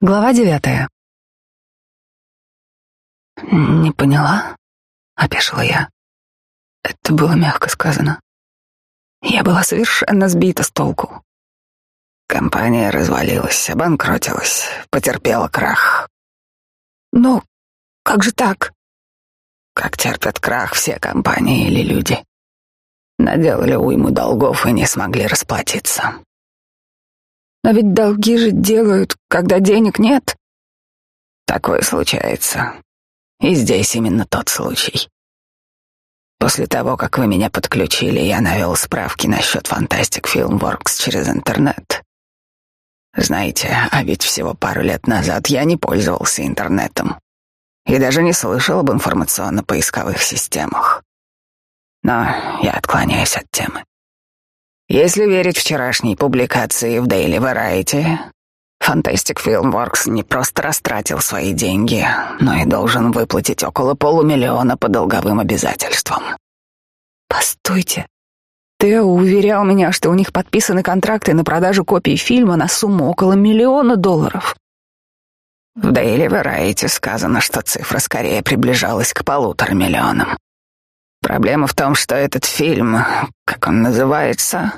Глава девятая. «Не поняла?» — опешила я. Это было мягко сказано. Я была совершенно сбита с толку. Компания развалилась, обанкротилась, потерпела крах. Но как же так? Как терпят крах все компании или люди. Наделали уйму долгов и не смогли расплатиться. Но ведь долги же делают, когда денег нет. Такое случается. И здесь именно тот случай. После того, как вы меня подключили, я навел справки насчет Fantastic Filmworks через интернет. Знаете, а ведь всего пару лет назад я не пользовался интернетом и даже не слышал об информационно-поисковых системах. Но я отклоняюсь от темы. Если верить вчерашней публикации в Daily Variety, Fantastic Filmworks не просто растратил свои деньги, но и должен выплатить около полумиллиона по долговым обязательствам. Постойте. Тео уверял меня, что у них подписаны контракты на продажу копий фильма на сумму около миллиона долларов. В Daily Variety сказано, что цифра скорее приближалась к полутора миллионам. Проблема в том, что этот фильм, как он называется,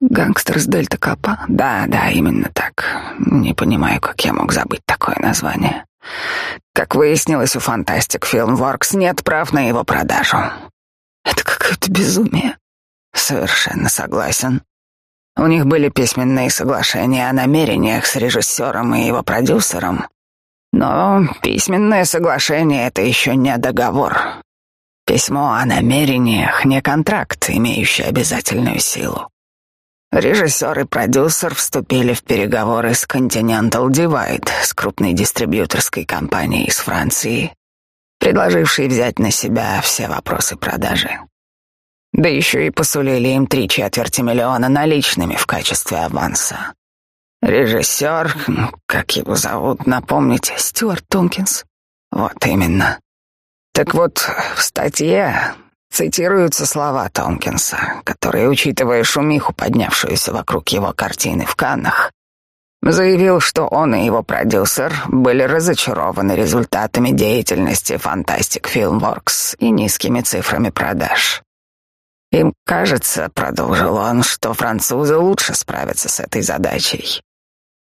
«Гангстер с Дельта Капа». Да, да, именно так. Не понимаю, как я мог забыть такое название. Как выяснилось, у Fantastic Filmworks нет прав на его продажу. Это какое-то безумие. Совершенно согласен. У них были письменные соглашения о намерениях с режиссером и его продюсером. Но письменное соглашение — это еще не договор. Письмо о намерениях — не контракт, имеющий обязательную силу. Режиссер и продюсер вступили в переговоры с Continental Divide, с крупной дистрибьюторской компанией из Франции, предложившей взять на себя все вопросы продажи. Да еще и посулили им три четверти миллиона наличными в качестве аванса. Режиссер, как его зовут, напомните? Стюарт Томпкинс. Вот именно. Так вот, в статье цитируются слова Томпкинса, который, учитывая шумиху, поднявшуюся вокруг его картины в Каннах, заявил, что он и его продюсер были разочарованы результатами деятельности Fantastic Filmworks и низкими цифрами продаж. Им кажется, продолжил он, что французы лучше справятся с этой задачей.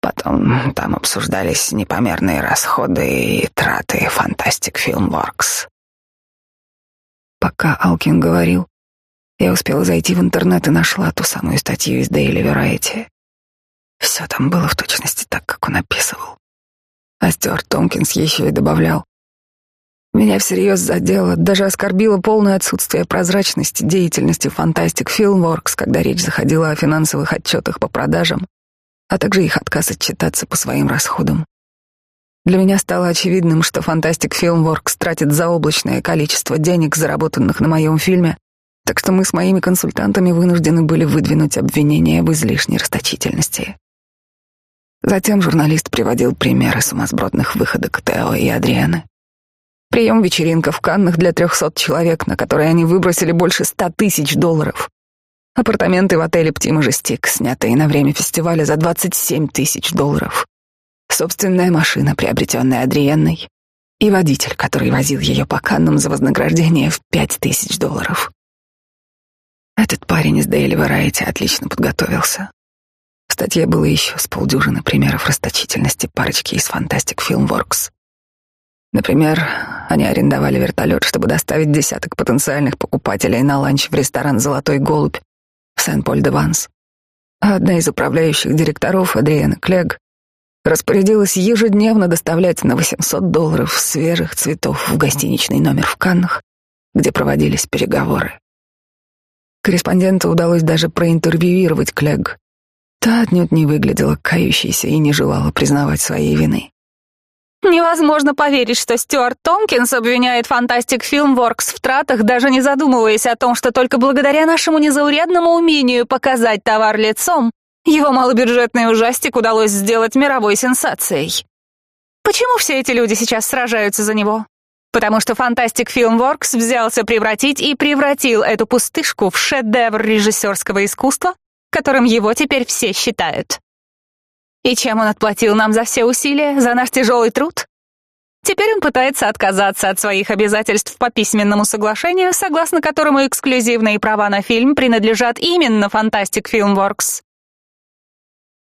Потом там обсуждались непомерные расходы и траты Fantastic Filmworks. Пока Алкин говорил, я успела зайти в интернет и нашла ту самую статью из Daily Variety. Все там было в точности так, как он описывал. А Стюарт Томпкинс еще и добавлял. Меня всерьез задело, даже оскорбило полное отсутствие прозрачности деятельности Fantastic Filmworks, когда речь заходила о финансовых отчетах по продажам а также их отказ отчитаться по своим расходам. Для меня стало очевидным, что Fantastic Filmworks тратит заоблачное количество денег, заработанных на моем фильме, так что мы с моими консультантами вынуждены были выдвинуть обвинение в излишней расточительности. Затем журналист приводил примеры сумасбродных выходок Тео и Адрианы. Прием вечеринка в Каннах для трехсот человек, на которой они выбросили больше ста тысяч долларов. Апартаменты в отеле «Птима Мажестик», снятые на время фестиваля за 27 тысяч долларов. Собственная машина, приобретенная Адриенной. И водитель, который возил ее по Каннам за вознаграждение в 5 тысяч долларов. Этот парень из Daily Variety отлично подготовился. В статье было еще с полдюжины примеров расточительности парочки из Fantastic Filmworks. Например, они арендовали вертолет, чтобы доставить десяток потенциальных покупателей на ланч в ресторан «Золотой голубь» Сен-Поль-де-Ванс. Одна из управляющих директоров, Адриана Клег, распорядилась ежедневно доставлять на 800 долларов свежих цветов в гостиничный номер в Каннах, где проводились переговоры. Корреспонденту удалось даже проинтервьюировать Клег. Та отнюдь не выглядела кающейся и не желала признавать своей вины. Невозможно поверить, что Стюарт Томпкинс обвиняет Fantastic Filmworks в тратах, даже не задумываясь о том, что только благодаря нашему незаурядному умению показать товар лицом, его малобюджетный ужастик удалось сделать мировой сенсацией. Почему все эти люди сейчас сражаются за него? Потому что Fantastic Filmworks взялся превратить и превратил эту пустышку в шедевр режиссерского искусства, которым его теперь все считают. И чем он отплатил нам за все усилия, за наш тяжелый труд? Теперь он пытается отказаться от своих обязательств по письменному соглашению, согласно которому эксклюзивные права на фильм принадлежат именно Fantastic Filmworks.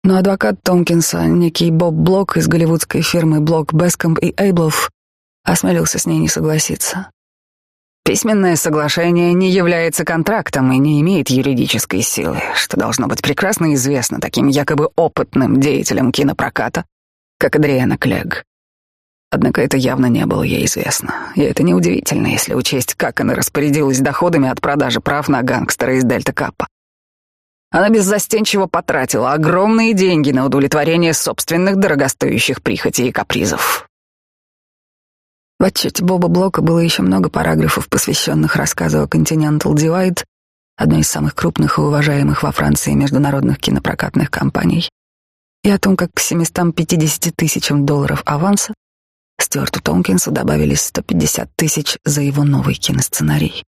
Но адвокат Томкинса, некий Боб Блок из голливудской фирмы Блок, Бескомп и Эйблов, осмелился с ней не согласиться. Письменное соглашение не является контрактом и не имеет юридической силы, что должно быть прекрасно известно таким якобы опытным деятелям кинопроката, как Адриана Клегг. Однако это явно не было ей известно, и это неудивительно, если учесть, как она распорядилась доходами от продажи прав на гангстера из Дельта Капа. Она беззастенчиво потратила огромные деньги на удовлетворение собственных дорогостоящих прихотей и капризов. В отчете Боба Блока было еще много параграфов, посвященных рассказу о Continental Divide, одной из самых крупных и уважаемых во Франции международных кинопрокатных компаний, и о том, как к 750 тысячам долларов аванса Стюарту Томкинсу добавились 150 тысяч за его новый киносценарий,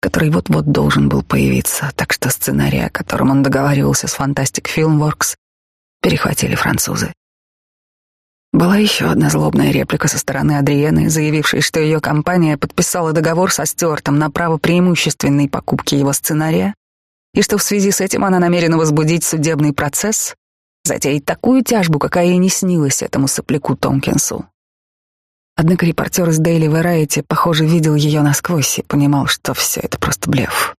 который вот-вот должен был появиться, так что сценарий, о котором он договаривался с Fantastic Filmworks, перехватили французы. Была еще одна злобная реплика со стороны Адриены, заявившей, что ее компания подписала договор со Стюартом на право преимущественной покупки его сценария, и что в связи с этим она намерена возбудить судебный процесс, затеять такую тяжбу, какая и не снилась этому сопляку Томкинсу. Однако репортер из Daily Variety, похоже, видел ее насквозь и понимал, что все это просто блеф.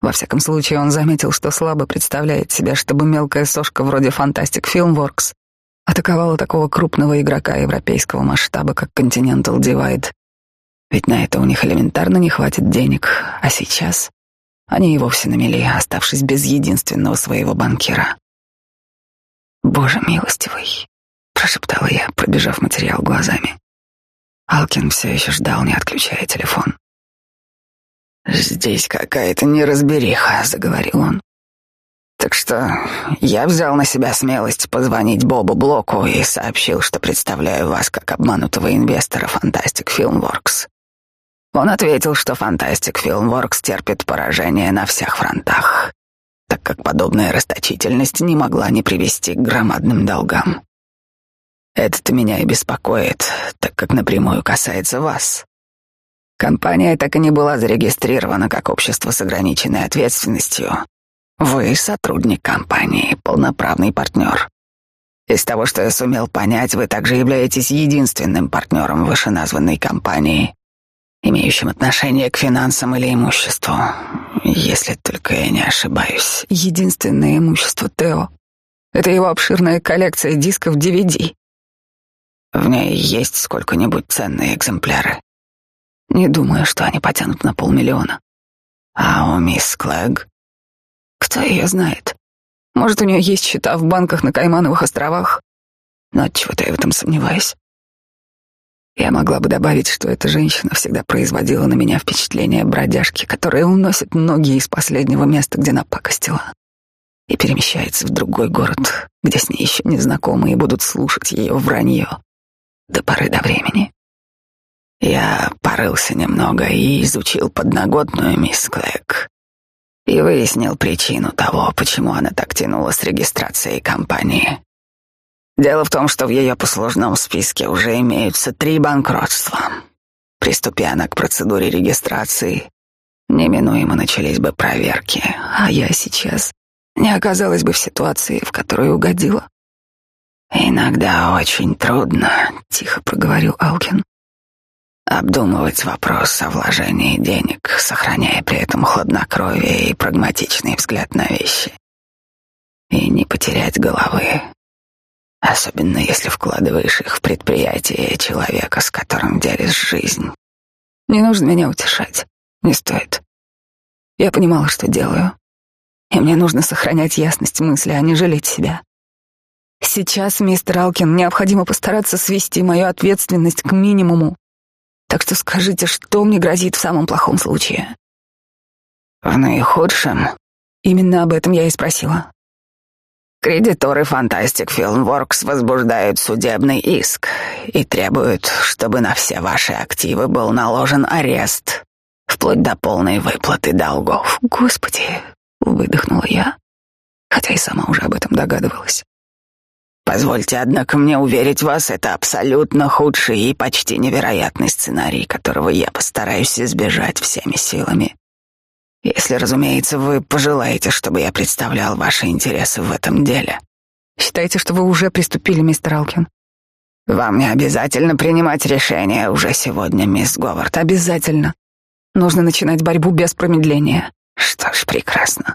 Во всяком случае, он заметил, что слабо представляет себя, чтобы мелкая сошка вроде Fantastic Filmworks атаковала такого крупного игрока европейского масштаба, как Continental Divide. Ведь на это у них элементарно не хватит денег, а сейчас они и вовсе намели, оставшись без единственного своего банкира. «Боже милостивый», — прошептала я, пробежав материал глазами. Алкин все еще ждал, не отключая телефон. «Здесь какая-то неразбериха», — заговорил он. Так что я взял на себя смелость позвонить Бобу Блоку и сообщил, что представляю вас как обманутого инвестора Fantastic Filmworks. Он ответил, что Fantastic Filmworks терпит поражение на всех фронтах, так как подобная расточительность не могла не привести к громадным долгам. Это-то меня и беспокоит, так как напрямую касается вас. Компания так и не была зарегистрирована как общество с ограниченной ответственностью, вы сотрудник компании, полноправный партнер. Из того, что я сумел понять, вы также являетесь единственным партнером вышеназванной компании, имеющим отношение к финансам или имуществу, если только я не ошибаюсь. Единственное имущество Тео — это его обширная коллекция дисков DVD. В ней есть сколько-нибудь ценные экземпляры. Не думаю, что они потянут на полмиллиона. А у мисс Клэг кто ее знает? Может, у нее есть счета в банках на Каймановых островах? Но от чего-то я в этом сомневаюсь. Я могла бы добавить, что эта женщина всегда производила на меня впечатление бродяжки, которая уносит ноги из последнего места, где напакостила, и перемещается в другой город, где с ней еще незнакомые будут слушать ее вранье до поры до времени. Я порылся немного и изучил подноготную мисс Клэк и выяснил причину того, почему она так тянула с регистрацией компании. Дело в том, что в ее послужном списке уже имеются три банкротства. Приступи она к процедуре регистрации, неминуемо начались бы проверки, а я сейчас не оказалась бы в ситуации, в которую угодила. «Иногда очень трудно», — тихо проговорил Алкин обдумывать вопрос о вложении денег, сохраняя при этом хладнокровие и прагматичный взгляд на вещи. И не потерять головы, особенно если вкладываешь их в предприятие человека, с которым делишь жизнь. Не нужно меня утешать, не стоит. Я понимала, что делаю, и мне нужно сохранять ясность мысли, а не жалеть себя. Сейчас, мистер Алкин, необходимо постараться свести мою ответственность к минимуму так что скажите, что мне грозит в самом плохом случае? В наихудшем? Именно об этом я и спросила. Кредиторы Fantastic Filmworks возбуждают судебный иск и требуют, чтобы на все ваши активы был наложен арест, вплоть до полной выплаты долгов. Господи, выдохнула я, хотя и сама уже об этом догадывалась. Позвольте, однако, мне уверить вас, это абсолютно худший и почти невероятный сценарий, которого я постараюсь избежать всеми силами. Если, разумеется, вы пожелаете, чтобы я представлял ваши интересы в этом деле. Считаете, что вы уже приступили, мистер Алкин? Вам не обязательно принимать решение уже сегодня, мисс Говард. Обязательно. Нужно начинать борьбу без промедления. Что ж, прекрасно.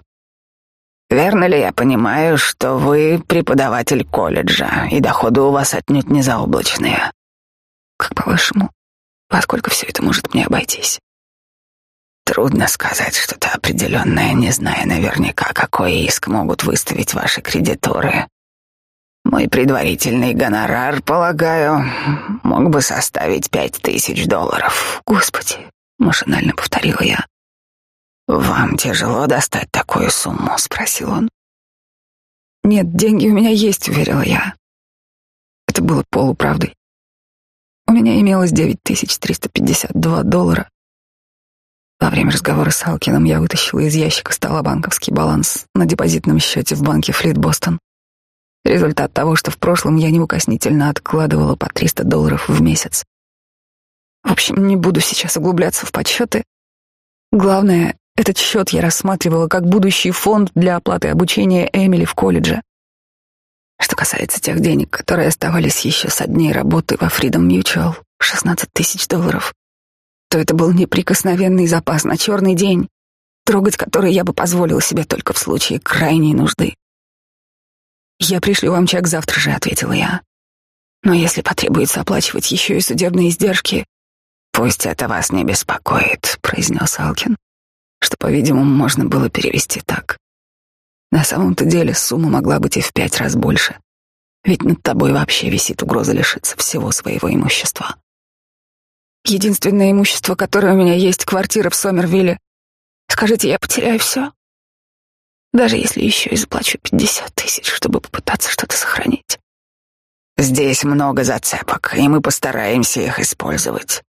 Верно ли я понимаю, что вы преподаватель колледжа, и доходы у вас отнюдь не заоблачные? Как по-вашему, во сколько все это может мне обойтись? Трудно сказать что-то определенное, не зная наверняка, какой иск могут выставить ваши кредиторы. Мой предварительный гонорар, полагаю, мог бы составить пять тысяч долларов. Господи, машинально повторила я. «Вам тяжело достать такую сумму?» — спросил он. «Нет, деньги у меня есть», — уверила я. Это было полуправдой. У меня имелось 9352 доллара. Во время разговора с Алкином я вытащила из ящика стола банковский баланс на депозитном счете в банке Флит Бостон. Результат того, что в прошлом я неукоснительно откладывала по 300 долларов в месяц. В общем, не буду сейчас углубляться в подсчеты. Главное, этот счет я рассматривала как будущий фонд для оплаты обучения Эмили в колледже. Что касается тех денег, которые оставались еще со дней работы во Freedom Mutual, 16 тысяч долларов, то это был неприкосновенный запас на черный день, трогать который я бы позволила себе только в случае крайней нужды. «Я пришлю вам чек завтра же», — ответила я. «Но если потребуется оплачивать еще и судебные издержки...» «Пусть это вас не беспокоит», — произнес Алкин что, по-видимому, можно было перевести так. На самом-то деле сумма могла быть и в пять раз больше, ведь над тобой вообще висит угроза лишиться всего своего имущества. Единственное имущество, которое у меня есть, квартира в Сомервилле. Скажите, я потеряю все? Даже если еще и заплачу пятьдесят тысяч, чтобы попытаться что-то сохранить. Здесь много зацепок, и мы постараемся их использовать.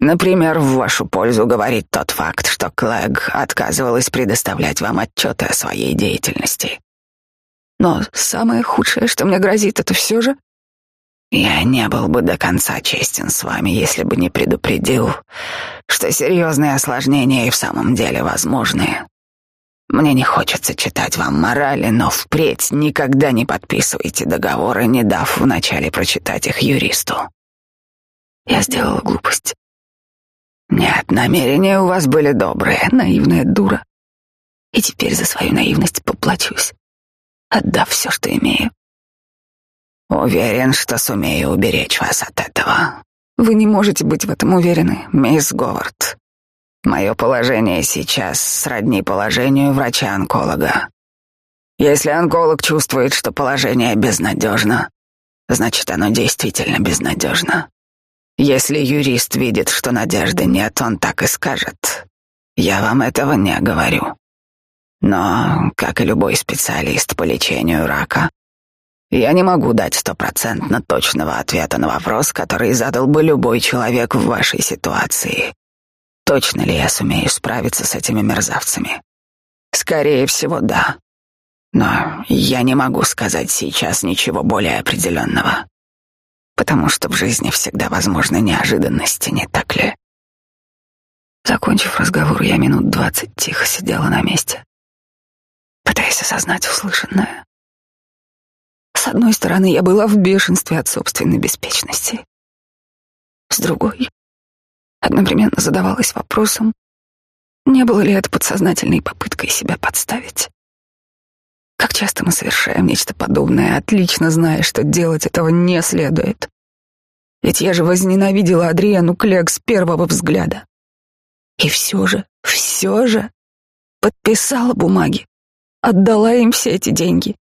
Например, в вашу пользу говорит тот факт, что Клэг отказывалась предоставлять вам отчеты о своей деятельности. Но самое худшее, что мне грозит, это все же... Я не был бы до конца честен с вами, если бы не предупредил, что серьезные осложнения и в самом деле возможны. Мне не хочется читать вам морали, но впредь никогда не подписывайте договоры, не дав вначале прочитать их юристу. Я сделала глупость. Нет, намерения у вас были добрые, наивная дура. И теперь за свою наивность поплачусь, отдав все, что имею. Уверен, что сумею уберечь вас от этого. Вы не можете быть в этом уверены, мисс Говард. Мое положение сейчас сродни положению врача-онколога. Если онколог чувствует, что положение безнадежно, значит, оно действительно безнадежно. Если юрист видит, что надежды нет, он так и скажет. Я вам этого не говорю. Но, как и любой специалист по лечению рака, я не могу дать стопроцентно точного ответа на вопрос, который задал бы любой человек в вашей ситуации. Точно ли я сумею справиться с этими мерзавцами? Скорее всего, да. Но я не могу сказать сейчас ничего более определенного потому что в жизни всегда возможны неожиданности, не так ли? Закончив разговор, я минут двадцать тихо сидела на месте, пытаясь осознать услышанное. С одной стороны, я была в бешенстве от собственной беспечности. С другой, одновременно задавалась вопросом, не было ли это подсознательной попыткой себя подставить. Как часто мы совершаем нечто подобное, отлично зная, что делать этого не следует. Ведь я же возненавидела Адриану Клег с первого взгляда. И все же, все же подписала бумаги, отдала им все эти деньги.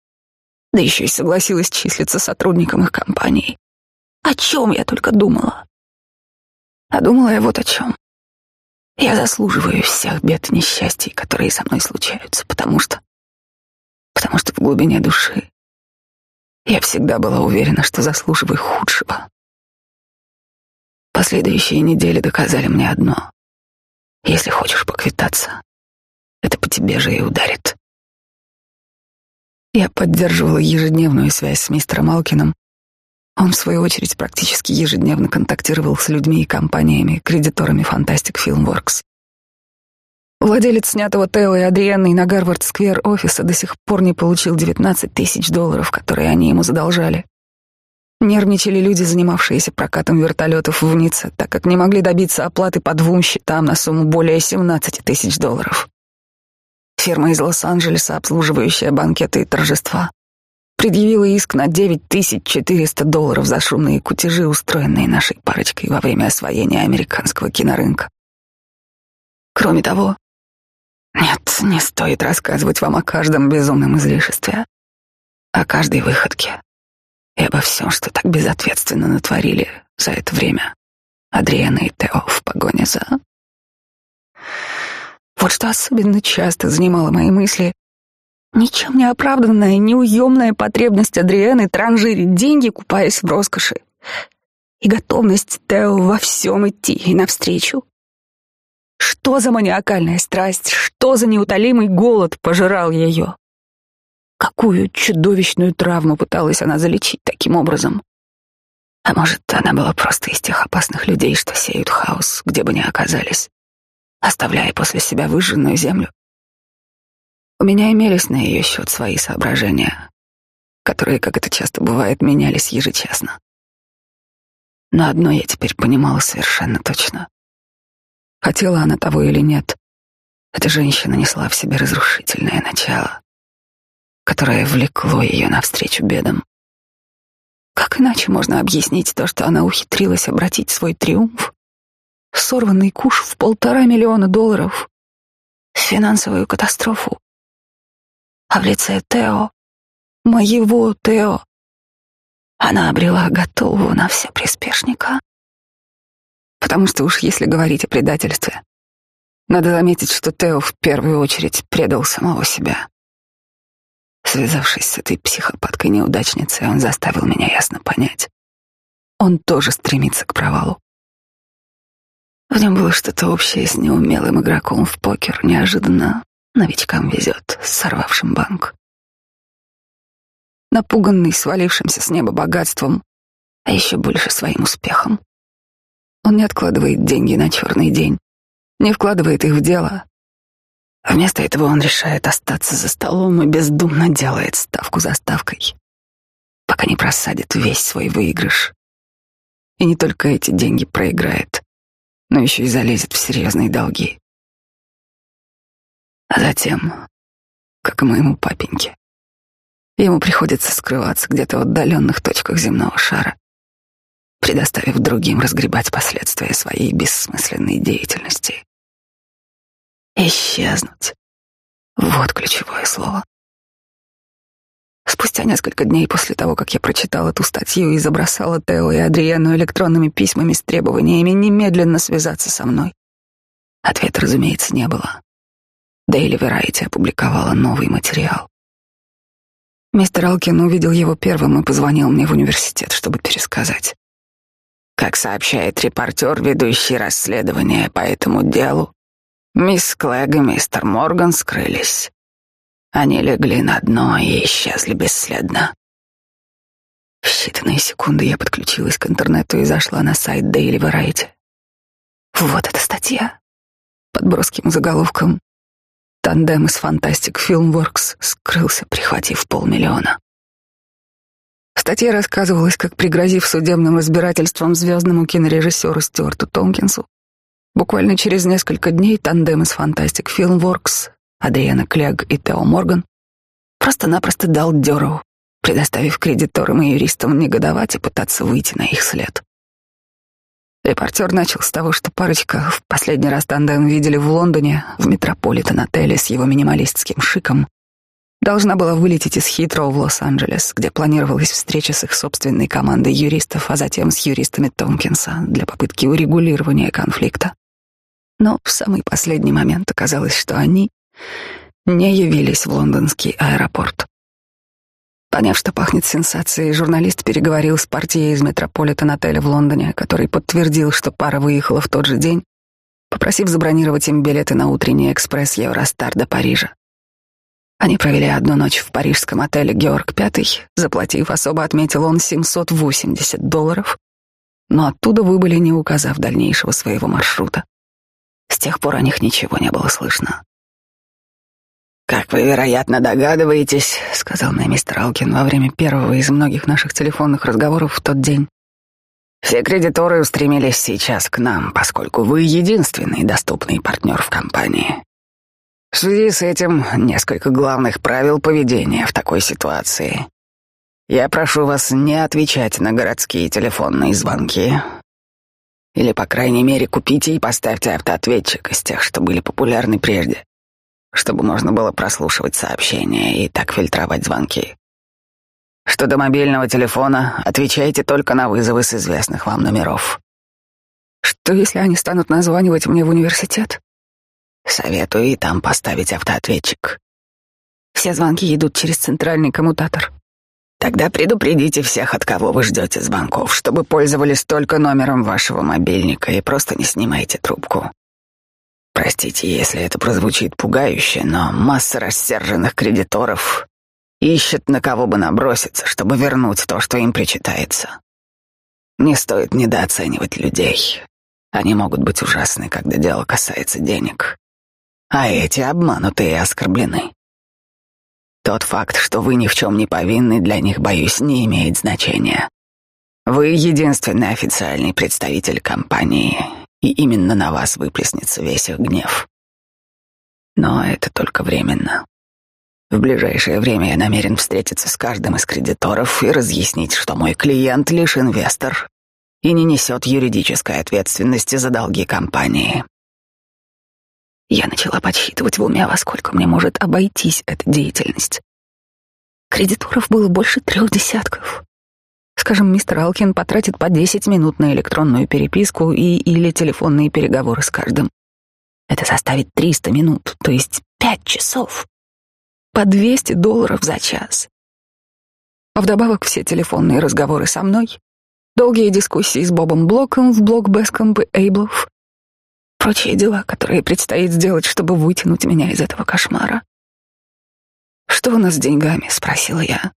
Да еще и согласилась числиться сотрудником их компании. О чем я только думала. А думала я вот о чем. Я заслуживаю всех бед и несчастий, которые со мной случаются, потому что потому что в глубине души я всегда была уверена, что заслуживаю худшего. Последующие недели доказали мне одно. Если хочешь поквитаться, это по тебе же и ударит. Я поддерживала ежедневную связь с мистером Алкином. Он, в свою очередь, практически ежедневно контактировал с людьми и компаниями, кредиторами Fantastic Filmworks. Владелец снятого Тео и Адриенной на Гарвард-сквер офиса до сих пор не получил 19 тысяч долларов, которые они ему задолжали. Нервничали люди, занимавшиеся прокатом вертолетов в Ницце, так как не могли добиться оплаты по двум счетам на сумму более 17 тысяч долларов. Фирма из Лос-Анджелеса, обслуживающая банкеты и торжества, предъявила иск на 9400 долларов за шумные кутежи, устроенные нашей парочкой во время освоения американского кинорынка. Кроме того, нет, не стоит рассказывать вам о каждом безумном излишестве, о каждой выходке и обо всем, что так безответственно натворили за это время Адриана и Тео в погоне за... Вот что особенно часто занимало мои мысли. Ничем не оправданная, неуемная потребность Адрианы транжирить деньги, купаясь в роскоши. И готовность Тео во всем идти и навстречу. Что за маниакальная страсть, что за неутолимый голод пожирал ее? Какую чудовищную травму пыталась она залечить таким образом? А может, она была просто из тех опасных людей, что сеют хаос, где бы ни оказались, оставляя после себя выжженную землю? У меня имелись на ее счет свои соображения, которые, как это часто бывает, менялись ежечасно. Но одно я теперь понимала совершенно точно. Хотела она того или нет, эта женщина несла в себе разрушительное начало которое влекло ее навстречу бедам. Как иначе можно объяснить то, что она ухитрилась обратить свой триумф, сорванный куш в полтора миллиона долларов, в финансовую катастрофу? А в лице Тео, моего Тео, она обрела готового на все приспешника. Потому что уж если говорить о предательстве, надо заметить, что Тео в первую очередь предал самого себя. Связавшись с этой психопаткой-неудачницей, он заставил меня ясно понять. Он тоже стремится к провалу. В нем было что-то общее с неумелым игроком в покер. Неожиданно новичкам везет, сорвавшим банк. Напуганный свалившимся с неба богатством, а еще больше своим успехом. Он не откладывает деньги на черный день, не вкладывает их в дело, Вместо этого он решает остаться за столом и бездумно делает ставку за ставкой, пока не просадит весь свой выигрыш. И не только эти деньги проиграет, но еще и залезет в серьезные долги. А затем, как и моему папеньке, ему приходится скрываться где-то в отдаленных точках земного шара, предоставив другим разгребать последствия своей бессмысленной деятельности. Исчезнуть. Вот ключевое слово. Спустя несколько дней после того, как я прочитала эту статью и забросала Тео и Адриану электронными письмами с требованиями немедленно связаться со мной, ответа, разумеется, не было. Daily Variety опубликовала новый материал. Мистер Алкин увидел его первым и позвонил мне в университет, чтобы пересказать. Как сообщает репортер, ведущий расследование по этому делу, Мисс Клэг и мистер Морган скрылись. Они легли на дно и исчезли бесследно. В считанные секунды я подключилась к интернету и зашла на сайт Daily Variety. Вот эта статья. Под броским заголовком «Тандем из Fantastic Filmworks скрылся, прихватив полмиллиона». Статье рассказывалось, как, пригрозив судебным разбирательством звездному кинорежиссеру Стюарту Томкинсу, Буквально через несколько дней тандем из Fantastic Filmworks, Адриана Клег и Тео Морган, просто-напросто дал дёру, предоставив кредиторам и юристам негодовать и пытаться выйти на их след. Репортер начал с того, что парочка в последний раз тандем видели в Лондоне, в Метрополитен-отеле с его минималистским шиком, должна была вылететь из Хитроу в Лос-Анджелес, где планировалась встреча с их собственной командой юристов, а затем с юристами Томпкинса для попытки урегулирования конфликта. Но в самый последний момент оказалось, что они не явились в лондонский аэропорт. Поняв, что пахнет сенсацией, журналист переговорил с партией из Метрополитен-отеля в Лондоне, который подтвердил, что пара выехала в тот же день, попросив забронировать им билеты на утренний экспресс Евростар до Парижа. Они провели одну ночь в парижском отеле «Георг Пятый», заплатив особо, отметил он, 780 долларов, но оттуда выбыли, не указав дальнейшего своего маршрута. С тех пор о них ничего не было слышно. «Как вы, вероятно, догадываетесь», — сказал мне мистер Алкин во время первого из многих наших телефонных разговоров в тот день, «все кредиторы устремились сейчас к нам, поскольку вы единственный доступный партнер в компании. В связи с этим несколько главных правил поведения в такой ситуации. Я прошу вас не отвечать на городские телефонные звонки. Или, по крайней мере, купите и поставьте автоответчик из тех, что были популярны прежде, чтобы можно было прослушивать сообщения и так фильтровать звонки. Что до мобильного телефона, отвечайте только на вызовы с известных вам номеров. Что, если они станут названивать мне в университет? Советую и там поставить автоответчик. Все звонки идут через центральный коммутатор. Тогда предупредите всех, от кого вы ждете звонков, чтобы пользовались только номером вашего мобильника и просто не снимайте трубку. Простите, если это прозвучит пугающе, но масса рассерженных кредиторов ищет на кого бы наброситься, чтобы вернуть то, что им причитается. Не стоит недооценивать людей. Они могут быть ужасны, когда дело касается денег а эти обмануты и оскорблены. Тот факт, что вы ни в чем не повинны, для них, боюсь, не имеет значения. Вы единственный официальный представитель компании, и именно на вас выплеснется весь их гнев. Но это только временно. В ближайшее время я намерен встретиться с каждым из кредиторов и разъяснить, что мой клиент лишь инвестор и не несет юридической ответственности за долги компании. Я начала подсчитывать в уме, во сколько мне может обойтись эта деятельность. Кредиторов было больше трех десятков. Скажем, мистер Алкин потратит по 10 минут на электронную переписку и или телефонные переговоры с каждым. Это составит 300 минут, то есть 5 часов. По 200 долларов за час. А вдобавок все телефонные разговоры со мной, долгие дискуссии с Бобом Блоком в блог Бескомп и Эйблов, прочие дела, которые предстоит сделать, чтобы вытянуть меня из этого кошмара. «Что у нас с деньгами?» — спросила я.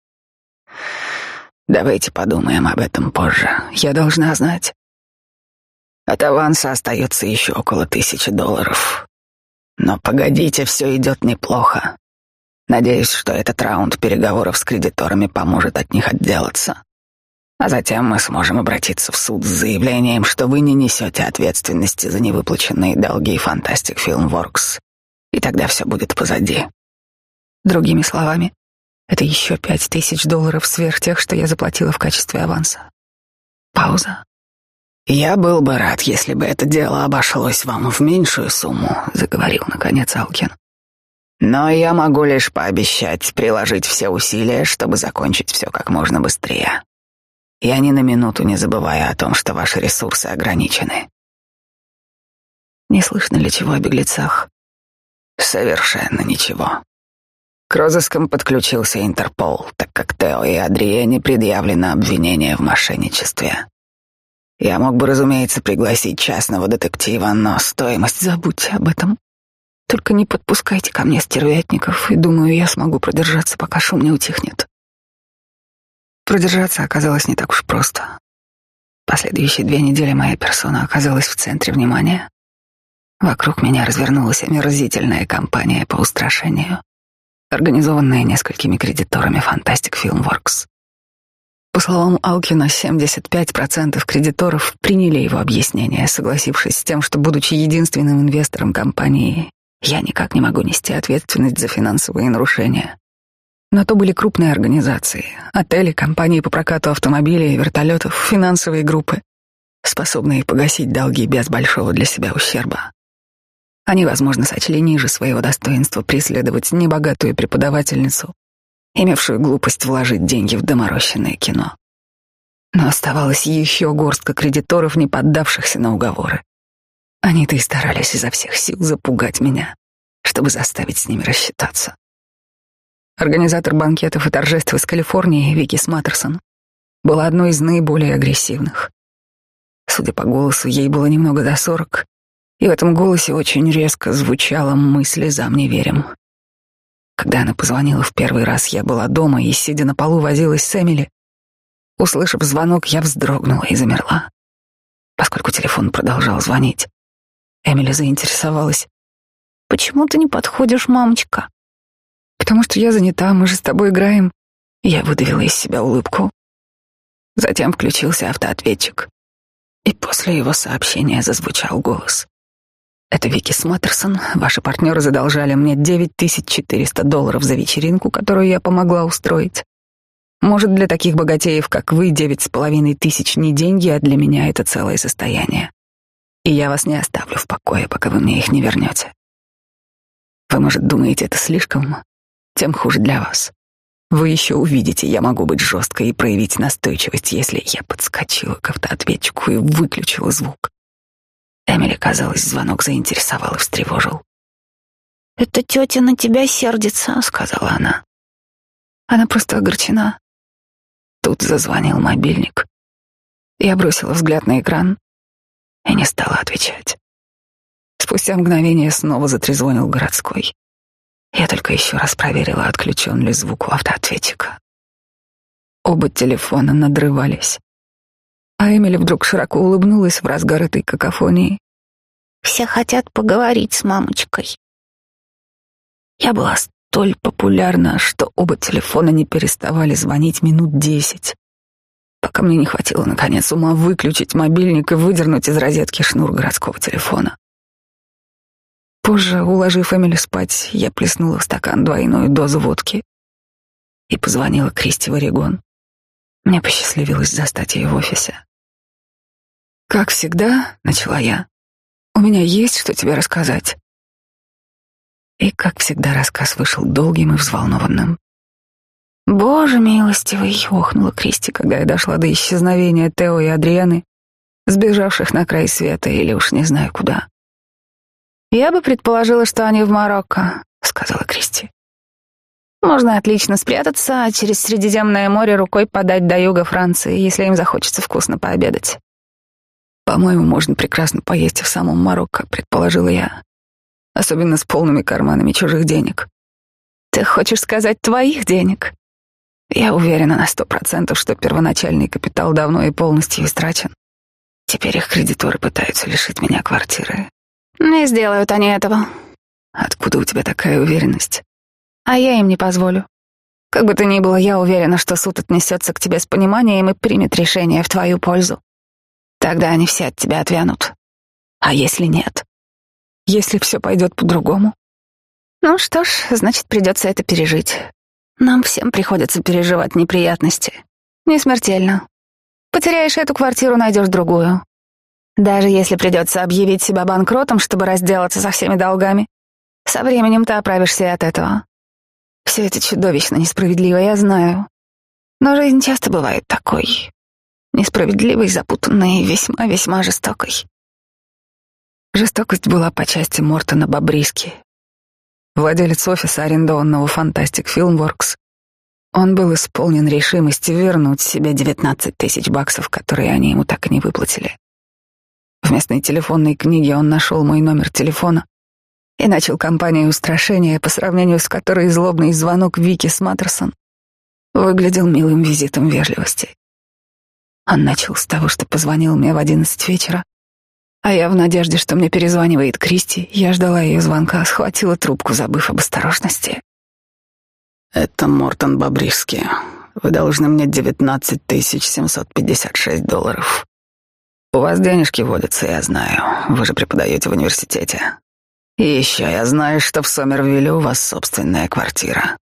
«Давайте подумаем об этом позже. Я должна знать. От аванса остается еще около тысячи долларов. Но погодите, все идет неплохо. Надеюсь, что этот раунд переговоров с кредиторами поможет от них отделаться. А затем мы сможем обратиться в суд с заявлением, что вы не несете ответственности за невыплаченные долги Fantastic Filmworks. И тогда все будет позади. Другими словами, это еще пять тысяч долларов сверх тех, что я заплатила в качестве аванса. Пауза. «Я был бы рад, если бы это дело обошлось вам в меньшую сумму», — заговорил наконец Алкин. «Но я могу лишь пообещать приложить все усилия, чтобы закончить все как можно быстрее я ни на минуту не забываю о том, что ваши ресурсы ограничены. Не слышно ли чего о беглецах? Совершенно ничего. К розыскам подключился Интерпол, так как Тео и Адриене предъявлено обвинение в мошенничестве. Я мог бы, разумеется, пригласить частного детектива, но стоимость... Забудьте об этом. Только не подпускайте ко мне стервятников, и думаю, я смогу продержаться, пока шум не утихнет. Продержаться оказалось не так уж просто. Последующие две недели моя персона оказалась в центре внимания. Вокруг меня развернулась омерзительная кампания по устрашению, организованная несколькими кредиторами Fantastic Filmworks. По словам Алкина, 75% кредиторов приняли его объяснение, согласившись с тем, что, будучи единственным инвестором компании, я никак не могу нести ответственность за финансовые нарушения. Но то были крупные организации, отели, компании по прокату автомобилей, вертолетов, финансовые группы, способные погасить долги без большого для себя ущерба. Они, возможно, сочли ниже своего достоинства преследовать небогатую преподавательницу, имевшую глупость вложить деньги в доморощенное кино. Но оставалась еще горстка кредиторов, не поддавшихся на уговоры. Они-то и старались изо всех сил запугать меня, чтобы заставить с ними рассчитаться. Организатор банкетов и торжеств из Калифорнии Вики Сматтерсон была одной из наиболее агрессивных. Судя по голосу, ей было немного за сорок, и в этом голосе очень резко звучала мысль «за мне верим». Когда она позвонила в первый раз, я была дома и, сидя на полу, возилась с Эмили. Услышав звонок, я вздрогнула и замерла, поскольку телефон продолжал звонить. Эмили заинтересовалась. «Почему ты не подходишь, мамочка?» «Потому что я занята, мы же с тобой играем». Я выдавила из себя улыбку. Затем включился автоответчик. И после его сообщения зазвучал голос. «Это Вики Сматтерсон. Ваши партнеры задолжали мне 9400 долларов за вечеринку, которую я помогла устроить. Может, для таких богатеев, как вы, девять с половиной тысяч не деньги, а для меня это целое состояние. И я вас не оставлю в покое, пока вы мне их не вернете. Вы, может, думаете, это слишком? Тем хуже для вас. Вы еще увидите, я могу быть жесткой и проявить настойчивость, если я подскочила к автоответчику и выключила звук. Эмили, казалось, звонок заинтересовал и встревожил. «Это тетя на тебя сердится», — сказала она. Она просто огорчена. Тут зазвонил мобильник. Я бросила взгляд на экран и не стала отвечать. Спустя мгновение снова затрезвонил городской. Я только еще раз проверила, отключен ли звук у автоответчика. Оба телефона надрывались. А Эмили вдруг широко улыбнулась в разгар этой какофонии. «Все хотят поговорить с мамочкой». Я была столь популярна, что оба телефона не переставали звонить минут десять, пока мне не хватило, наконец, ума выключить мобильник и выдернуть из розетки шнур городского телефона. Позже, уложив Эмили спать, я плеснула в стакан двойную дозу водки и позвонила Кристи в Орегон. Мне посчастливилось застать ее в офисе. «Как всегда», — начала я, — «у меня есть что тебе рассказать». И, как всегда, рассказ вышел долгим и взволнованным. «Боже милостивый!» — охнула Кристи, когда я дошла до исчезновения Тео и Адрианы, сбежавших на край света или уж не знаю куда. «Я бы предположила, что они в Марокко», — сказала Кристи. «Можно отлично спрятаться, а через Средиземное море рукой подать до юга Франции, если им захочется вкусно пообедать». «По-моему, можно прекрасно поесть в самом Марокко», — предположила я. «Особенно с полными карманами чужих денег». «Ты хочешь сказать твоих денег?» Я уверена на сто процентов, что первоначальный капитал давно и полностью истрачен. Теперь их кредиторы пытаются лишить меня квартиры. Не сделают они этого. Откуда у тебя такая уверенность? А я им не позволю. Как бы то ни было, я уверена, что суд отнесется к тебе с пониманием и примет решение в твою пользу. Тогда они все от тебя отвянут. А если нет? Если все пойдет по-другому? Ну что ж, значит, придется это пережить. Нам всем приходится переживать неприятности. Не смертельно. Потеряешь эту квартиру, найдешь другую. Даже если придется объявить себя банкротом, чтобы разделаться со всеми долгами, со временем ты оправишься и от этого. Все это чудовищно несправедливо, я знаю. Но жизнь часто бывает такой. Несправедливой, запутанной и весьма-весьма жестокой. Жестокость была по части Мортона Бобриски, владелец офиса арендованного Fantastic Filmworks. Он был исполнен решимости вернуть себе 19 тысяч баксов, которые они ему так и не выплатили. В местной телефонной книге он нашел мой номер телефона и начал кампанию устрашения, по сравнению с которой злобный звонок Вики Сматтерсон выглядел милым визитом вежливости. Он начал с того, что позвонил мне в одиннадцать вечера, а я в надежде, что мне перезванивает Кристи, я ждала ее звонка, схватила трубку, забыв об осторожности. «Это Мортон Бобришский. Вы должны мне девятнадцать тысяч семьсот пятьдесят шесть долларов. У вас денежки водятся, я знаю. Вы же преподаете в университете. И еще я знаю, что в Сомервилле у вас собственная квартира.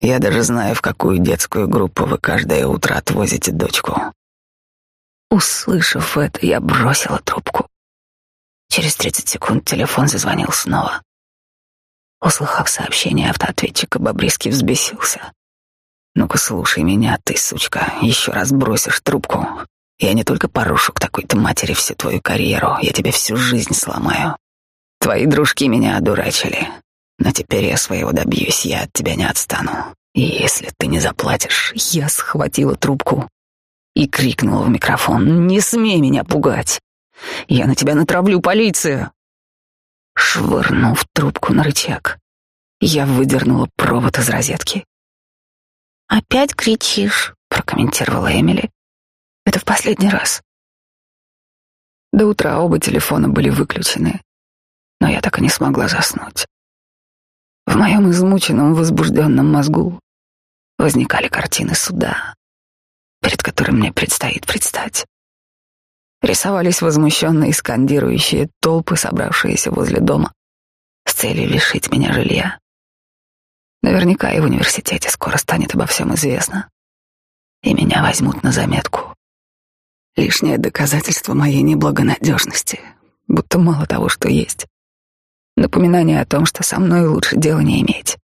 Я даже знаю, в какую детскую группу вы каждое утро отвозите дочку. Услышав это, я бросила трубку. Через тридцать секунд телефон зазвонил снова. Услыхав сообщение автоответчика, Бобриский взбесился. «Ну-ка, слушай меня, ты, сучка, еще раз бросишь трубку, я не только порушу к такой-то матери всю твою карьеру, я тебе всю жизнь сломаю. Твои дружки меня одурачили, но теперь я своего добьюсь, я от тебя не отстану. И если ты не заплатишь, я схватила трубку и крикнула в микрофон, «Не смей меня пугать! Я на тебя натравлю полицию!» Швырнув трубку на рычаг, Я выдернула провод из розетки. «Опять кричишь», — прокомментировала Эмили. «Это в последний раз». До утра оба телефона были выключены, но я так и не смогла заснуть. В моем измученном, возбужденном мозгу возникали картины суда, перед которым мне предстоит предстать. Рисовались возмущенные скандирующие толпы, собравшиеся возле дома с целью лишить меня жилья. Наверняка и в университете скоро станет обо всем известно, и меня возьмут на заметку. Лишнее доказательство моей неблагонадежности, будто мало того, что есть. Напоминание о том, что со мной лучше дела не иметь.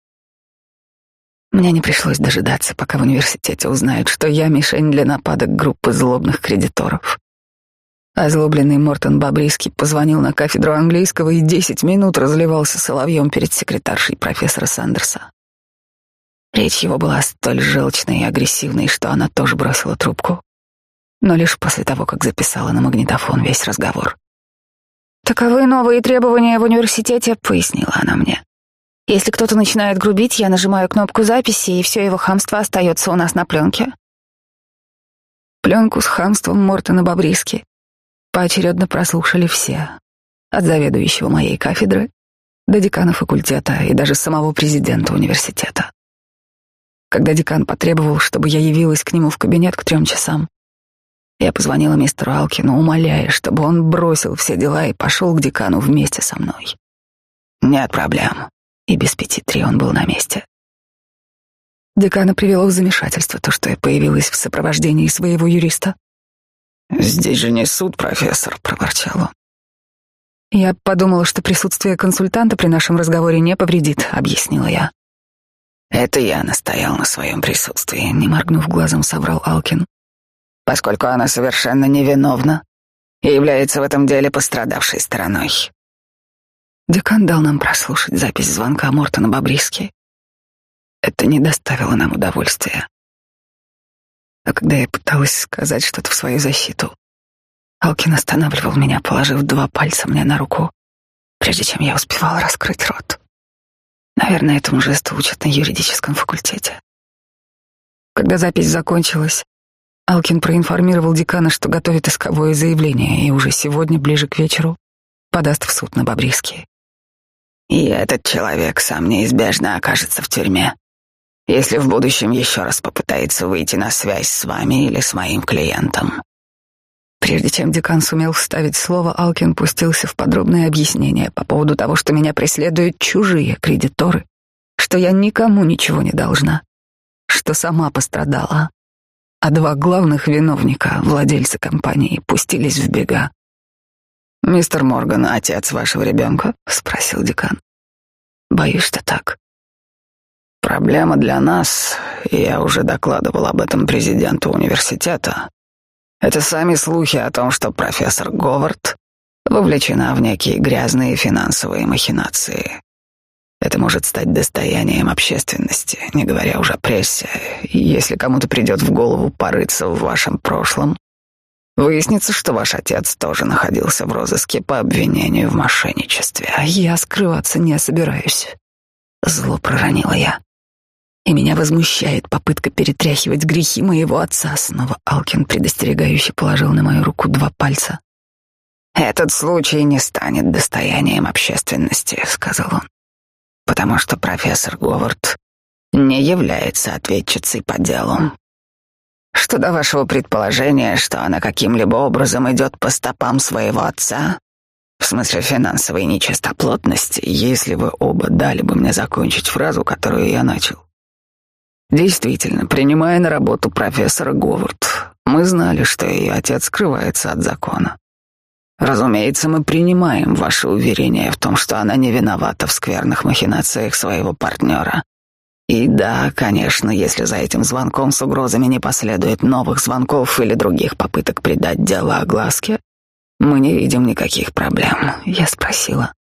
Мне не пришлось дожидаться, пока в университете узнают, что я мишень для нападок группы злобных кредиторов. Озлобленный Мортон Бабриский позвонил на кафедру английского и десять минут разливался соловьем перед секретаршей профессора Сандерса. Речь его была столь желчной и агрессивной, что она тоже бросила трубку, но лишь после того, как записала на магнитофон весь разговор. «Таковы новые требования в университете», — пояснила она мне. «Если кто-то начинает грубить, я нажимаю кнопку записи, и все его хамство остается у нас на пленке». Пленку с хамством Мортона Бобриски поочередно прослушали все, от заведующего моей кафедры до декана факультета и даже самого президента университета. Когда декан потребовал, чтобы я явилась к нему в кабинет к трем часам, я позвонила мистеру Алкину, умоляя, чтобы он бросил все дела и пошел к декану вместе со мной. Нет проблем. И без пяти три он был на месте. Декана привело в замешательство то, что я появилась в сопровождении своего юриста. «Здесь же не суд, профессор», — проворчал он. «Я подумала, что присутствие консультанта при нашем разговоре не повредит», — объяснила я. Это я настоял на своем присутствии, не моргнув глазом, соврал Алкин. Поскольку она совершенно невиновна и является в этом деле пострадавшей стороной. Декан дал нам прослушать запись звонка Мортона Бобриски. Это не доставило нам удовольствия. А когда я пыталась сказать что-то в свою защиту, Алкин останавливал меня, положив два пальца мне на руку, прежде чем я успевала раскрыть рот. Наверное, этому жесту учат на юридическом факультете. Когда запись закончилась, Алкин проинформировал декана, что готовит исковое заявление и уже сегодня, ближе к вечеру, подаст в суд на Бобриски. И этот человек сам неизбежно окажется в тюрьме, если в будущем еще раз попытается выйти на связь с вами или с моим клиентом. Прежде чем декан сумел вставить слово, Алкин пустился в подробное объяснение по поводу того, что меня преследуют чужие кредиторы, что я никому ничего не должна, что сама пострадала, а два главных виновника, владельцы компании, пустились в бега. «Мистер Морган, отец вашего ребенка?» — спросил декан. «Боюсь, что так». «Проблема для нас, я уже докладывал об этом президенту университета, это сами слухи о том, что профессор Говард вовлечена в некие грязные финансовые махинации. Это может стать достоянием общественности, не говоря уже о прессе. И если кому-то придет в голову порыться в вашем прошлом, выяснится, что ваш отец тоже находился в розыске по обвинению в мошенничестве. А я скрываться не собираюсь. Зло проронила я. И меня возмущает попытка перетряхивать грехи моего отца. Снова Алкин предостерегающе положил на мою руку два пальца. «Этот случай не станет достоянием общественности», — сказал он, «потому что профессор Говард не является ответчицей по делу. Что до вашего предположения, что она каким-либо образом идет по стопам своего отца, в смысле финансовой нечистоплотности, если вы оба дали бы мне закончить фразу, которую я начал, Действительно, принимая на работу профессора Говард, мы знали, что ее отец скрывается от закона. Разумеется, мы принимаем ваше уверение в том, что она не виновата в скверных махинациях своего партнера. И да, конечно, если за этим звонком с угрозами не последует новых звонков или других попыток придать дело огласке, мы не видим никаких проблем. Я спросила,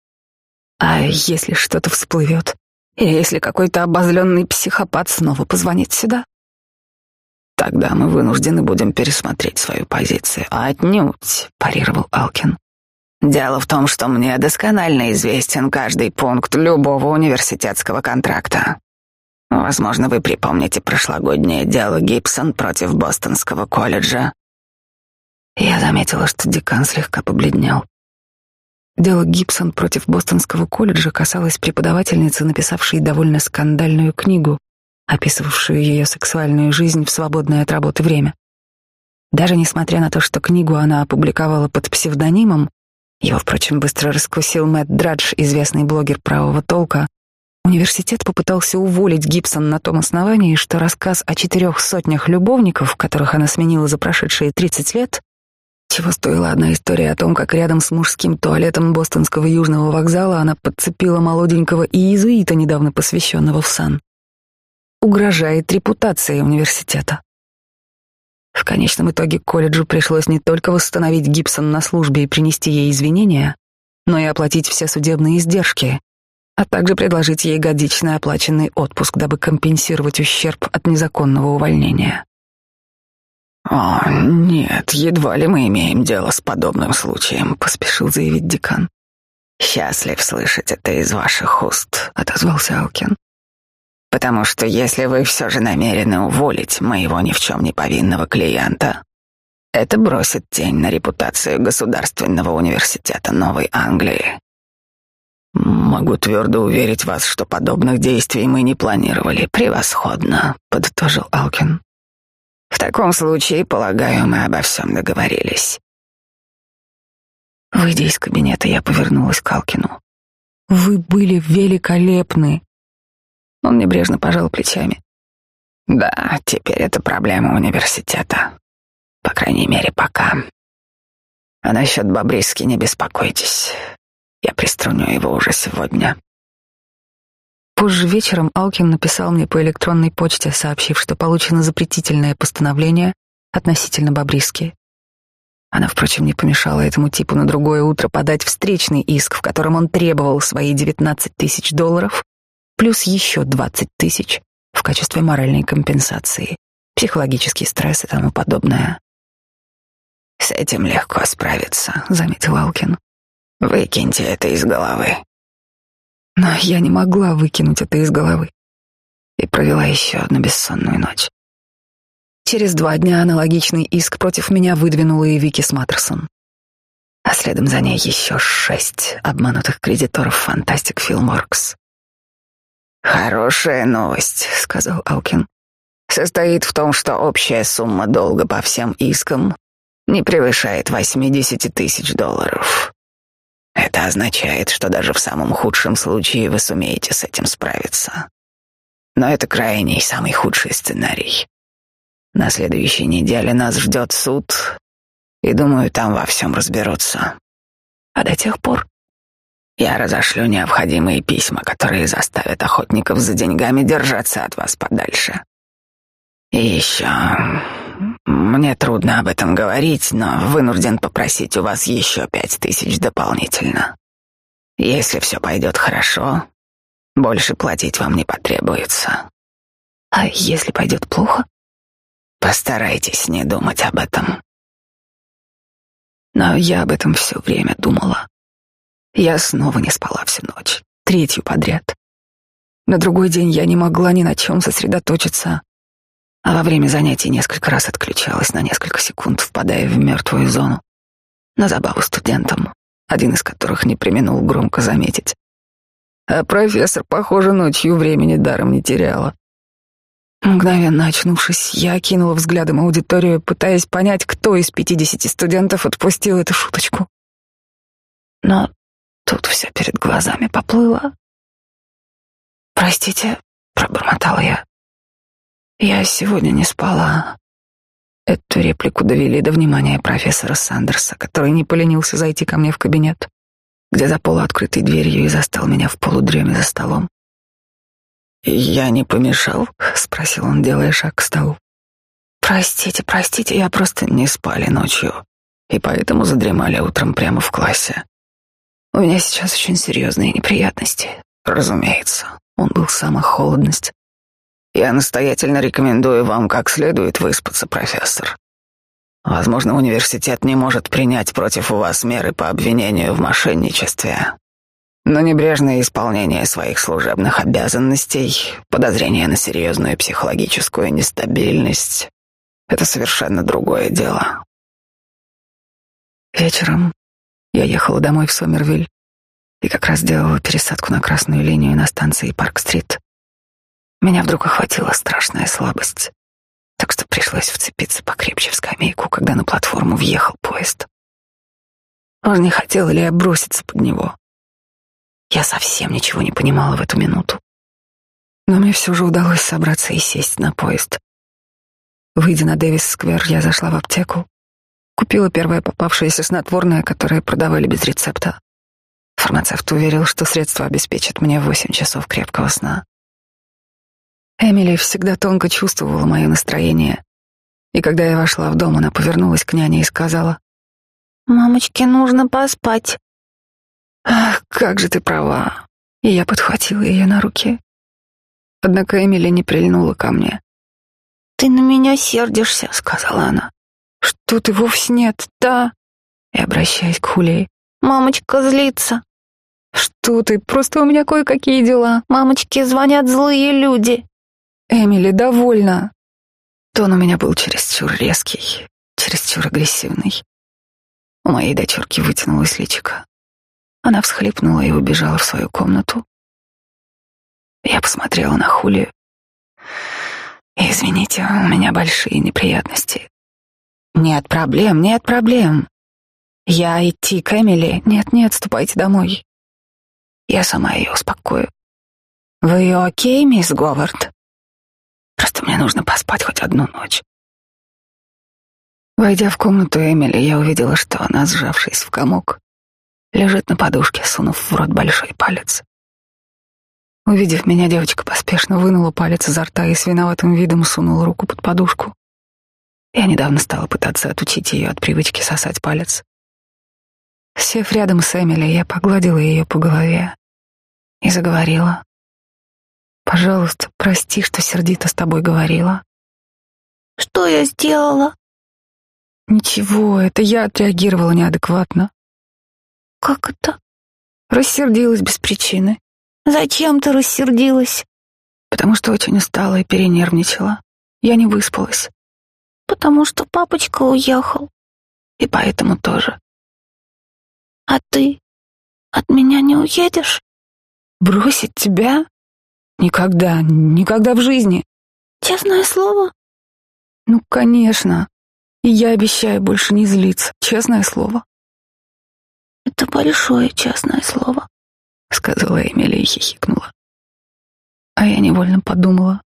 а если что-то всплывет? Или если какой-то обозленный психопат снова позвонит сюда? Тогда мы вынуждены будем пересмотреть свою позицию. Отнюдь, парировал Алкин. Дело в том, что мне досконально известен каждый пункт любого университетского контракта. Возможно, вы припомните прошлогоднее дело Гибсон против Бостонского колледжа. Я заметила, что декан слегка побледнел. Дело Гибсон против Бостонского колледжа касалось преподавательницы, написавшей довольно скандальную книгу, описывавшую ее сексуальную жизнь в свободное от работы время. Даже несмотря на то, что книгу она опубликовала под псевдонимом, его, впрочем, быстро раскусил Мэтт Драдж, известный блогер правого толка. Университет попытался уволить Гибсон на том основании, что рассказ о четырех сотнях любовников, которых она сменила за прошедшие 30 лет, чего стоила одна история о том, как рядом с мужским туалетом бостонского южного вокзала она подцепила молоденького иезуита, недавно посвященного в сан, угрожает репутации университета. В конечном итоге колледжу пришлось не только восстановить Гибсон на службе и принести ей извинения, но и оплатить все судебные издержки, а также предложить ей годичный оплаченный отпуск, дабы компенсировать ущерб от незаконного увольнения. «О, нет, едва ли мы имеем дело с подобным случаем», — поспешил заявить декан. «Счастлив слышать это из ваших уст», — отозвался Алкин. Потому что если вы все же намерены уволить моего ни в чем не повинного клиента, это бросит тень на репутацию Государственного университета Новой Англии. Могу твердо уверить вас, что подобных действий мы не планировали. Превосходно, подытожил Алкин. В таком случае, полагаю, мы обо всем договорились. Выйдя из кабинета, я повернулась к Алкину. Вы были великолепны. Он небрежно пожал плечами. Да, теперь это проблема университета. По крайней мере, пока. А насчет Бобриски не беспокойтесь. Я приструню его уже сегодня. Позже вечером Алкин написал мне по электронной почте, сообщив, что получено запретительное постановление относительно Бобриски. Она, впрочем, не помешала этому типу на другое утро подать встречный иск, в котором он требовал свои 19 тысяч долларов плюс еще 20 тысяч в качестве моральной компенсации, психологический стресс и тому подобное. «С этим легко справиться», — заметил Алкин. «Выкиньте это из головы». Но я не могла выкинуть это из головы и провела еще одну бессонную ночь. Через два дня аналогичный иск против меня выдвинула и Вики Сматтерсон. А следом за ней еще шесть обманутых кредиторов Fantastic Filmworks. «Хорошая новость», — сказал Алкин, — «состоит в том, что общая сумма долга по всем искам не превышает 80 тысяч долларов. Это означает, что даже в самом худшем случае вы сумеете с этим справиться. Но это крайний, самый худший сценарий. На следующей неделе нас ждет суд, и, думаю, там во всем разберутся. А до тех пор я разошлю необходимые письма, которые заставят охотников за деньгами держаться от вас подальше. И еще... Мне трудно об этом говорить, но вынужден попросить у вас еще пять тысяч дополнительно. Если все пойдет хорошо, больше платить вам не потребуется. А если пойдет плохо? Постарайтесь не думать об этом. Но я об этом все время думала. Я снова не спала всю ночь, третью подряд. На другой день я не могла ни на чем сосредоточиться, а во время занятий несколько раз отключалась на несколько секунд, впадая в мертвую зону, на забаву студентам, один из которых не применул громко заметить. А профессор, похоже, ночью времени даром не теряла. Мгновенно очнувшись, я окинула взглядом аудиторию, пытаясь понять, кто из пятидесяти студентов отпустил эту шуточку. Но Тут все перед глазами поплыло. «Простите», — пробормотала я. «Я сегодня не спала». Эту реплику довели до внимания профессора Сандерса, который не поленился зайти ко мне в кабинет, где за полуоткрытой дверью и застал меня в полудреме за столом. «Я не помешал?» — спросил он, делая шаг к столу. «Простите, простите, я просто...» «Не спали ночью, и поэтому задремали утром прямо в классе. У меня сейчас очень серьезные неприятности. Разумеется, он был сама холодность. Я настоятельно рекомендую вам как следует выспаться, профессор. Возможно, университет не может принять против вас меры по обвинению в мошенничестве. Но небрежное исполнение своих служебных обязанностей, подозрение на серьезную психологическую нестабильность — это совершенно другое дело. Вечером я ехала домой в Сомервиль и как раз делала пересадку на красную линию на станции Парк-стрит. Меня вдруг охватила страшная слабость так что пришлось вцепиться покрепче в скамейку, когда на платформу въехал поезд. Уж не хотела ли я броситься под него? Я совсем ничего не понимала в эту минуту. Но мне все же удалось собраться и сесть на поезд. Выйдя на Дэвис-сквер, я зашла в аптеку, купила первое попавшееся снотворное, которое продавали без рецепта. Фармацевт уверил, что средство обеспечит мне восемь часов крепкого сна. Эмили всегда тонко чувствовала мое настроение. И когда я вошла в дом, она повернулась к няне и сказала, «Мамочке нужно поспать». «Ах, как же ты права!» И я подхватила ее на руки. Однако Эмили не прильнула ко мне. «Ты на меня сердишься», — сказала она. «Что ты вовсе нет, да?» И обращаясь к Хулей. «Мамочка злится». «Что ты? Просто у меня кое-какие дела. Мамочке звонят злые люди». Эмили, довольна. Тон у меня был чересчур резкий, чересчур агрессивный. У моей дочурки вытянулось личико. Она всхлипнула и убежала в свою комнату. Я посмотрела на Хулию. Извините, у меня большие неприятности. Нет проблем, нет проблем. Я идти к Эмили. Нет, нет, ступайте домой. Я сама ее успокою. Вы окей, мисс Говард? Просто мне нужно поспать хоть одну ночь. Войдя в комнату Эмили, я увидела, что она, сжавшись в комок, лежит на подушке, сунув в рот большой палец. Увидев меня, девочка поспешно вынула палец изо рта и с виноватым видом сунула руку под подушку. Я недавно стала пытаться отучить ее от привычки сосать палец. Сев рядом с Эмили, я погладила ее по голове и заговорила. Пожалуйста, прости, что сердито с тобой говорила. Что я сделала? Ничего, это я отреагировала неадекватно. Как это? Рассердилась без причины. Зачем ты рассердилась? Потому что очень устала и перенервничала. Я не выспалась. Потому что папочка уехал. И поэтому тоже. А ты от меня не уедешь? Бросить тебя? Никогда, никогда в жизни. Честное слово? Ну, конечно. И я обещаю больше не злиться, честное слово. Это большое честное слово, сказала Эмили и хихикнула. А я невольно подумала,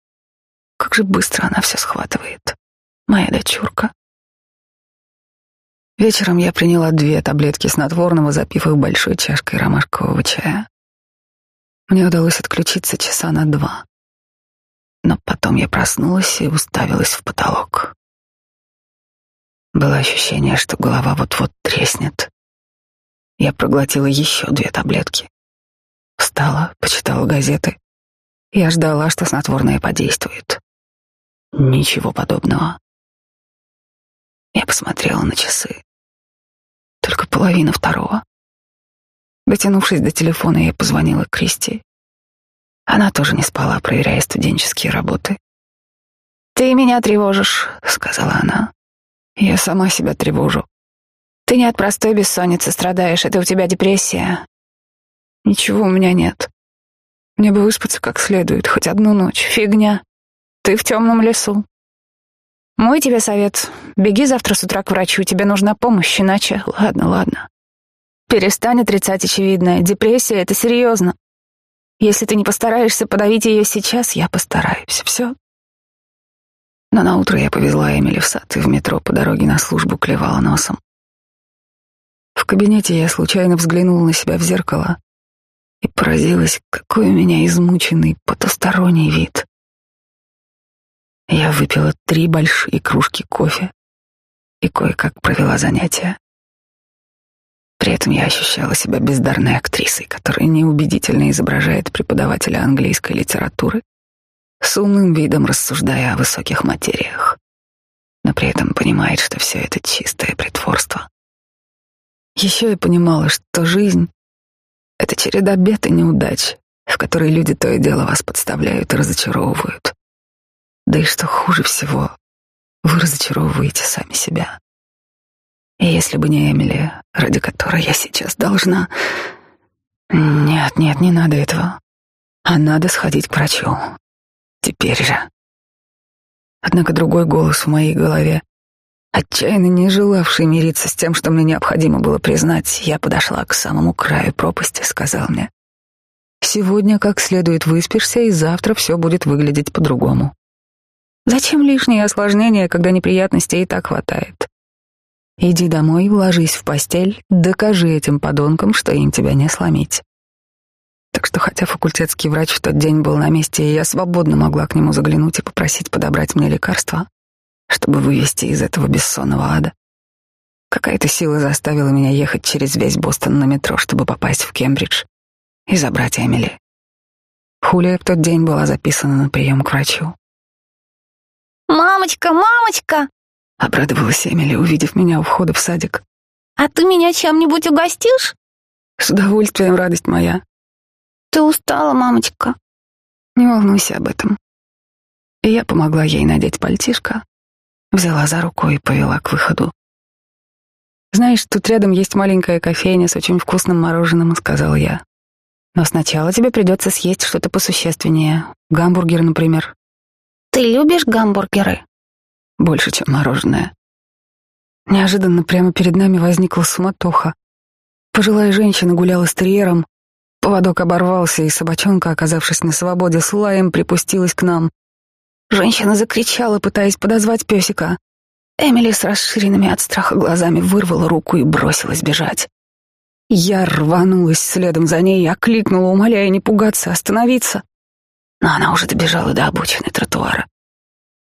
как же быстро она все схватывает. Моя дочурка. Вечером я приняла две таблетки снотворного, запив их большой чашкой ромашкового чая. Мне удалось отключиться часа на два. Но потом я проснулась и уставилась в потолок. Было ощущение, что голова вот-вот треснет. Я проглотила еще две таблетки. Встала, почитала газеты. Я ждала, что снотворное подействует. Ничего подобного. Я посмотрела на часы. Только половина второго. Дотянувшись до телефона, я позвонила Кристи. Она тоже не спала, проверяя студенческие работы. «Ты меня тревожишь», — сказала она. «Я сама себя тревожу. Ты не от простой бессонницы страдаешь, это у тебя депрессия». «Ничего у меня нет. Мне бы выспаться как следует, хоть одну ночь. Фигня. Ты в темном лесу. Мой тебе совет. Беги завтра с утра к врачу, тебе нужна помощь, иначе... Ладно, ладно. Перестань отрицать очевидное. Депрессия — это серьезно. Если ты не постараешься подавить ее сейчас, я постараюсь. Все. Но на утро я повезла Эмили в сад и в метро по дороге на службу клевала носом. В кабинете я случайно взглянула на себя в зеркало и поразилась, какой у меня измученный потусторонний вид. Я выпила три большие кружки кофе и кое-как провела занятия. При этом я ощущала себя бездарной актрисой, которая неубедительно изображает преподавателя английской литературы, с умным видом рассуждая о высоких материях. но при этом понимает, что все это чистое притворство. Еще я понимала, что жизнь — это череда бед и неудач, в которой люди то и дело вас подставляют и разочаровывают. Да и что хуже всего, вы разочаровываете сами себя. И если бы не Эмили, ради которой я сейчас должна... Нет, нет, не надо этого. А надо сходить к врачу. Теперь же. Однако другой голос в моей голове, отчаянно не желавший мириться с тем, что мне необходимо было признать, я подошла к самому краю пропасти, сказал мне, «Сегодня как следует выспишься, и завтра все будет выглядеть по-другому. Зачем лишние осложнения, когда неприятностей и так хватает? Иди домой, ложись в постель, докажи этим подонкам, что им тебя не сломить». Так что, хотя факультетский врач в тот день был на месте, и я свободно могла к нему заглянуть и попросить подобрать мне лекарства, чтобы вывести из этого бессонного ада, какая-то сила заставила меня ехать через весь Бостон на метро, чтобы попасть в Кембридж и забрать Эмили. Хулия в тот день была записана на прием к врачу. «Мамочка, мамочка!» — обрадовалась Эмили, увидев меня у входа в садик. «А ты меня чем-нибудь угостишь?» «С удовольствием, радость моя», ты устала, мамочка. Не волнуйся об этом. И я помогла ей надеть пальтишко, взяла за руку и повела к выходу. «Знаешь, тут рядом есть маленькая кофейня с очень вкусным мороженым», — сказал я. «Но сначала тебе придется съесть что-то посущественнее. Гамбургер, например». «Ты любишь гамбургеры?» «Больше, чем мороженое». Неожиданно прямо перед нами возникла суматоха. Пожилая женщина гуляла с терьером, Поводок оборвался, и собачонка, оказавшись на свободе с лаем, припустилась к нам. Женщина закричала, пытаясь подозвать песика. Эмили с расширенными от страха глазами вырвала руку и бросилась бежать. Я рванулась следом за ней, окликнула, умоляя не пугаться, остановиться. Но она уже добежала до обочины тротуара.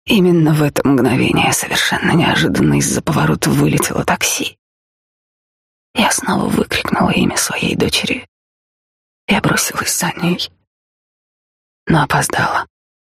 Именно в это мгновение совершенно неожиданно из-за поворота вылетело такси. Я снова выкрикнула имя своей дочери. Я бросилась за ней, но опоздала.